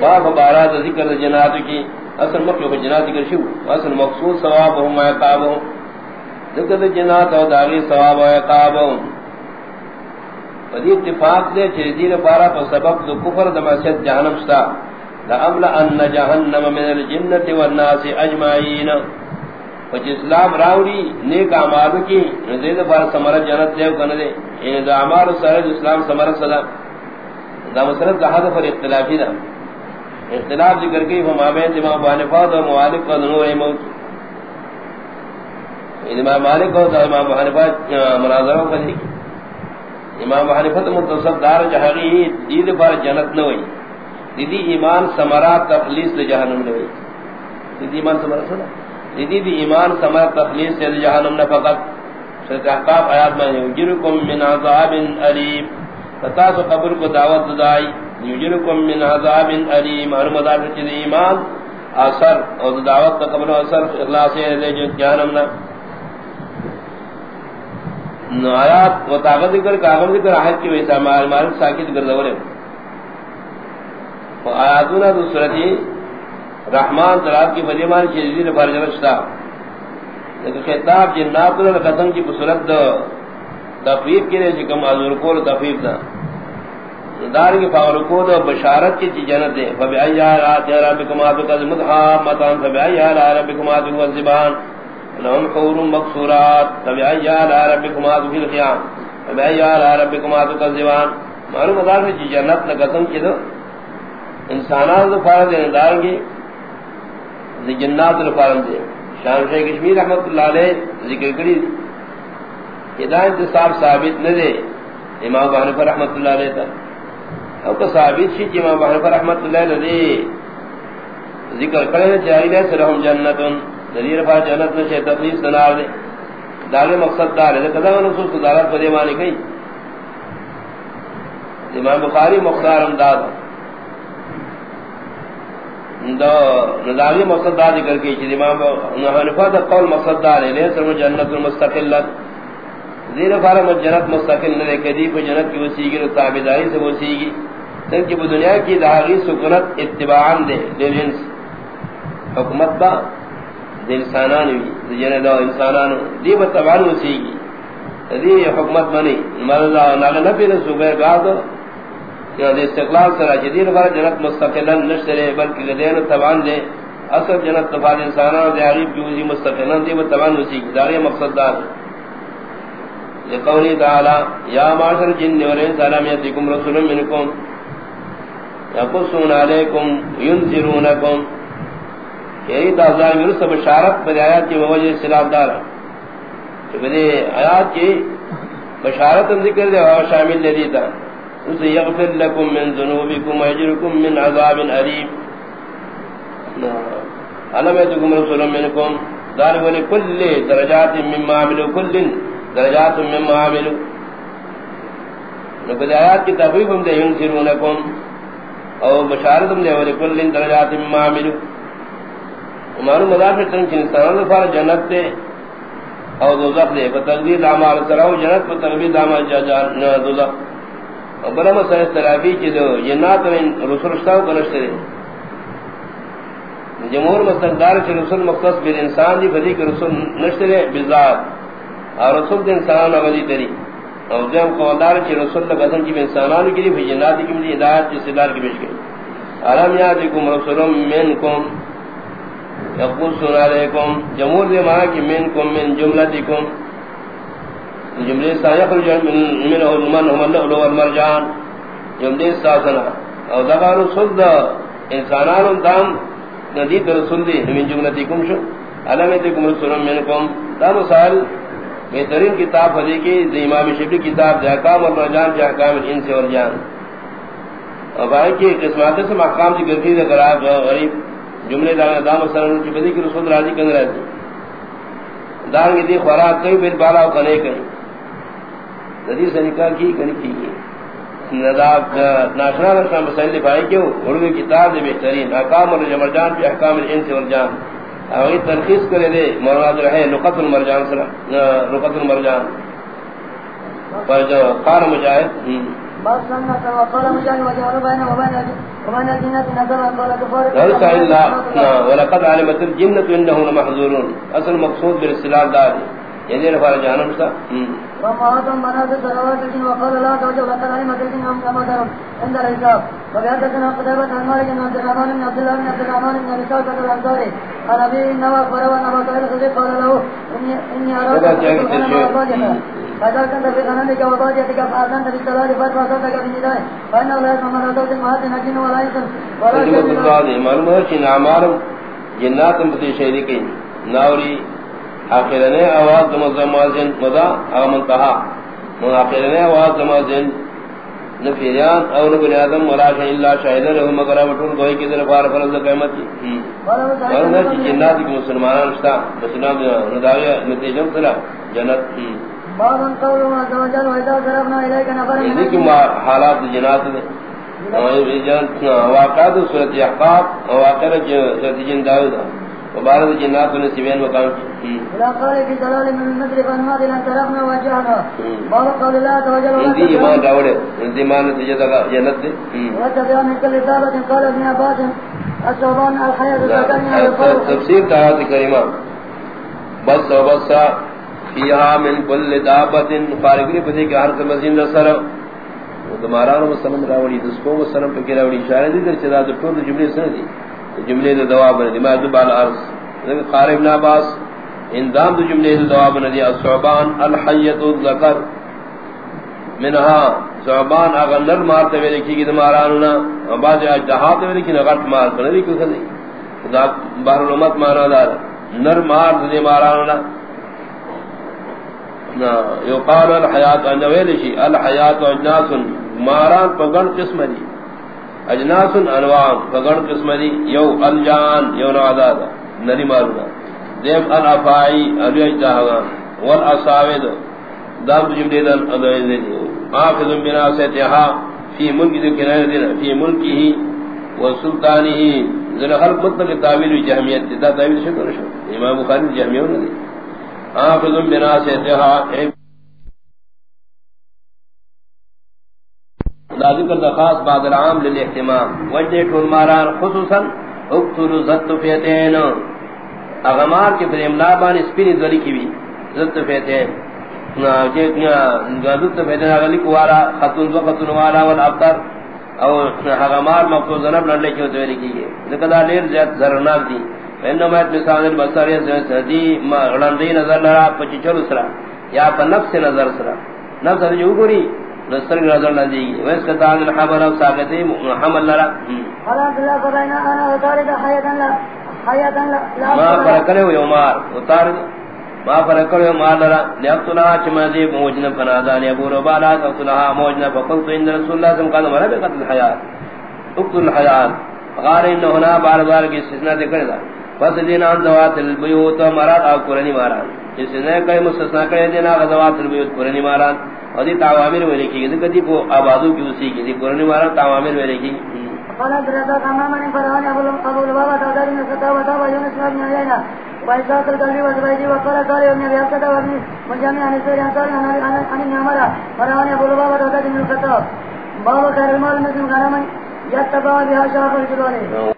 باب بارات ذکر جنات کی، اصل مخلوق جنات ذکر شو اصل مقصود ثواب ثوابهم وعقابهم ذکر جنات اور داغی ثواب و عقابهم. ودی اتفاق دے چیزی پارا پر سبب دو کفر دماسیت جہنم ستا لأملا ان جہنم من الجنت والناس اجمعین. وچ اسلام راوڑی، نیک اعمال کی زید بار سمر جنت دیو کن دے. ان یعنی دا اعمال سر اسلام سمر صدا. دا مسرت دا حد پر اختلافی دا. اختلاف ذکر کی ہم آبین امام بانفاد و موالک و نور موت امام مالک و امام بانفاد مناظروں کا دیکھ امام بانفاد یعنی متصف دار جہاگی دید بار جنت نوئی دیدی ایمان سمرات تخلیص جہنم نوئی دیدی ایمان سمرات صدا. دی دی ایمان سمر تخلیص سے جہنم نہ فقط شرط احقاق آیات میں یجرکم من عذاب علیم فتاس قبر کو دعوت دائی یجرکم من عذاب علیم ہر مدار چیز ایمان اثر اور دعوت کا قبر اثر اخلاص ہے جو جہنم نہ آیات و طاقت ذکر کاغذ ذکر آیت کی ویسا مال مالک ساکت گردورے. آیاتنا دوسرتی رحمان تراب کی فلیمان کی جزیر فرجرشتا لیکن خطاب جنات اللہ قسم کی بصورت تفیف کی جی رہے چکم حضور کو تفیف دا۔ دار کی فاورکو دا بشارت کی چی جنت دے فبی ایہا رات یا ربکم آتو قد مدحامتان فبی ایہا ربکم آتو والزبان لهم حور مقصورات۔ فبی ایہا ربکم آتو فی الخیام۔ فبی ایہا ربکم آتو والزبان معلوم دار میں چی جنت قسم کی دا انسانات دا فارد دار کی جنات الفارم دے شان شیخ کشمیر رحمت اللہ علیہ ذکر کری ہدایت صاحب ثابت نہ دے امام ابو حنیفہ رحمت اللہ علیہ تا او کو ثابت شی کہ امام ابو حنیفہ رحمت اللہ علیہ دے ذکر کرے جاری ہے سرہم جنتن ذریعہ فا جنت میں شیطان تفریض سنار دے داغے مقصد دار ہے قضا و نصوص دارت پر دیوانے کئی امام بخاری مختار امداد دو نظامی مقصد دا ذکر کی چیز امام حنفہ دا قول مقصد دا لے لے سرم جنت المستقلت زیر فارم جنت مستقل نلے کدی پہ جنت کی وسیگی رو تابداری سے وسیگی سنکی پہ دنیا کی داغی سکنت اتباعان دے دل انس حکمت با دل سانانوی جنت دا انسانانو. دی با تبعان وسیگی دی حکمت منی مرضا ناغ نفی رسو گئے گاہ کہ استقلال سرا جدید بار جنت مستقلا نشرے بلکہ لدین تبان دے اصل جنت تبان انسان اور دیاری کی وزی مستقلا دے وہ تبان اسی داری مقصد دار لقولی تعالی، یا معاشر جن اور انسان یاتکم رسول منکم؟ یقصون علیکم ینذرونکم کہ یہ تازار میں رسل بشارت پر آیات کی وجہ سلام دار. کہ بڑے آیات کی بشارت ذکر دے اور شامل لے دیتا اسے یغفر لکم من ذنوبکم ویجرکم من عذاب علیم علم ایتکم رسول منکم دار ولی درجات مما عملو کل درجات مما عملو نکل آیات کی تفریف ہم دے ینسرونکم او بشارت ہم دے ولی درجات مما عملو ہمارو مدار پر تنچ انسان دفار جنت دے او دوزخ دے فتقدیر دعمال سراؤ جنت فتقدیر دامار دعمال دوزخ. بلا مسئلہ ترابی کی دو جنات میں رسول شتاو کنشتے دے جمہور مستقدار چی رسول مختص بیر انسان دی فدی کی رسول نشتے دے بزاد اور رسول دی انسان آمدی تری اور جم قوالدار چی رسول دا قسم کی انسانان کی دی فی جنات کی ملی ہدایت چی صدار کی بیش گئی علم یادکم رسول منکم؟ یقول علیکم. جمہور دی مانا کی منکم من جملتکم. جملے سا یخرج من من من هم اللؤلؤ والمرجان. جملے سا سنا او دغا رسول دا انسانان دام ندید رسول دی. من جملتکم شو. علامتکم رسول منکم دا مسائل بہترین کتاب حدی کی دی امام شبلی کتاب دی. احکام والمرجان جی احکام الانس والجان. اور باقی کی قسمات سے محکام ذکر گرفی دی غریب. جملے دا دا مسائل کی بدی کی رسول راضی کن رہتی دارنگی دی خوراک کئی بیر بالا و کنے کئی. ندی سے نکاح کی کنی کی۔ ناشنا رسنا مسائل لفائی کیوں؟ اردو کتاب دے بہترین۔ احکام الجمرجان پی احکام الانس والجان۔ اوہی ترخیص کرے دے مراد رہے نقط المرجان سرا نقط المرجان۔ پر جو قار مجاہد۔ ولقد علمت الجنة انه لمحذورون۔ اصل مقصود بالاستلال دار یعنی رفع جہنم سا وما مناس سروات وقال لا توجه لقد علمت الجن هم كما درم عند الحساب وبيادتنا قدابة عن مالك بن عبد الرحمن بن عبد الله بن عبد الرحمن بن ابي سعد الانصاري قال ابي نوى فروا نوى قال صديق قال له اني اني اراك في غنمك فأذنت بالصلاة فتوى بالنداء فإنه لا يسمى من المهات نجن ولا يسم ولا يسم معلوم ہے کہ شہری کی ناوری آخرنے آواز دمزمازن مدا اغمنتہا آخرنے آواز دمزمازن نفیریان او نبنی آدم مراجع اللہ شاہدن رہو مگر مطول گوئی کی در فار فرض قیمت کی۔ ورنہ چی جنات کی مسلمانان رشتا مسلمان نداوی نتیجم سرا جنت۔ بابن قولوا وجل وإذا ضربنا إليك نفر من ذلك حالات جنات واقعات سورة احقاب واقعات سورة جن داود وبارد جنات ونسبين مقام إلى قال في دلال من المدر فانماد إلى طرفنا وجهنا باب قول الله عز وجل اندي إيمان داود اندي إيمان نتيجة جنت وتبع من كل ثابت قال ابن عباس الصوبان الحياة ذكرنا تفسير تآيات كريمة بس وبس فیہا من کل دابت فارغی پتے کہ ہر مزین سر۔ تمہارا مسلم راوڑی دس کو مسلم پہ راوڑی اشارہ دی در چدا تو جملے سن دی۔ جملے دے دوا بن ما ذب علی الارض لیکن قاری ابن عباس ان دام دو جملے دے دوا بن دی الصعبان الحیۃ الذکر۔ منها صعبان اگر نر مارتے ہوئے لکھی گی تمہارا نہ بعد اجتہاد ہوئے لکھی نہ غلط مار کرنے کی کچھ نہیں خدا بار الامت مانا دار، نر مار دے مارا نہ یقال الحیات انویل شی، الحیات اجناس ماران پگن قسم دی۔ اجناس انواع پگن قسم دی، یو الجان، یو نعداد نری مارنا دیم الافائی ابی اجداہوان والاصاوید دام جملی دن ادویل دی۔ آفظ بنا سیتہا، فی ملک دی کنائر دینا فی ملکی ہی وسلطانی ہی۔ ذرا خلق مطلق تعویل جہمیت دا تعویل شکر شکر امام بخاری جہمیت نے آخذ بنا سیتها ذکر دخاص بعد العام للاحتمام وجہ ٹول ماران خصوصا اکتر زت فیتین اغمار کی پر املا بان اسپینی دوری کی بھی. زت فیتین زت فیتین اغلی کوارا خطون دو خطون وارا والابتر او اغمار مقصود زنب لڑلے کی دوری کی گئے. لکہ لیر زیاد زرناک دی. انما مثال البصر سدی ما غلندی نظر لرا پچ چلو سرا. یا پ نفس نظر سرا. نفس جو گوری نظر نظر لدی ویس کتا الحبر او ساقتی محمد لرا. حالا اللہ فرمائنا انا اتارد حیاتا لا حیاتا لا ما فرکلے یومار اتارد ما فرکلے یومار لرا. لیقتنا چمازی موجنا فنادانی ابو ربالا قتلها موجنا فقلت ان رسول اللہ سم قال مرد قتل الحیات. اقتل الحیات. غار انه هنا بار بار کی استثناء ذکر دا. پس دینا ذوات البیوت مراد او قرانی ماران. اس نے کئی مستثنا کرے دینا ذوات البیوت قرانی ماران. اور دی تعامیر میں لکھی گئی کدی کو آبادو کی اسی کی دی قرانی ماران تعامیر میں لکھی قال درتا تماما من فرعون ابو ابو البابا تدار من ستا وتا ويونس بن عيينة وإساق القلبي وزبيدي وقال قال ابن أبي أبكتا وابن مجامع عن السوري عن سوري عن ابن عمرة فرعون ابو البابا تدار من الخطاب بابا خير المال مثل غنما يتبع بها شاف الجبال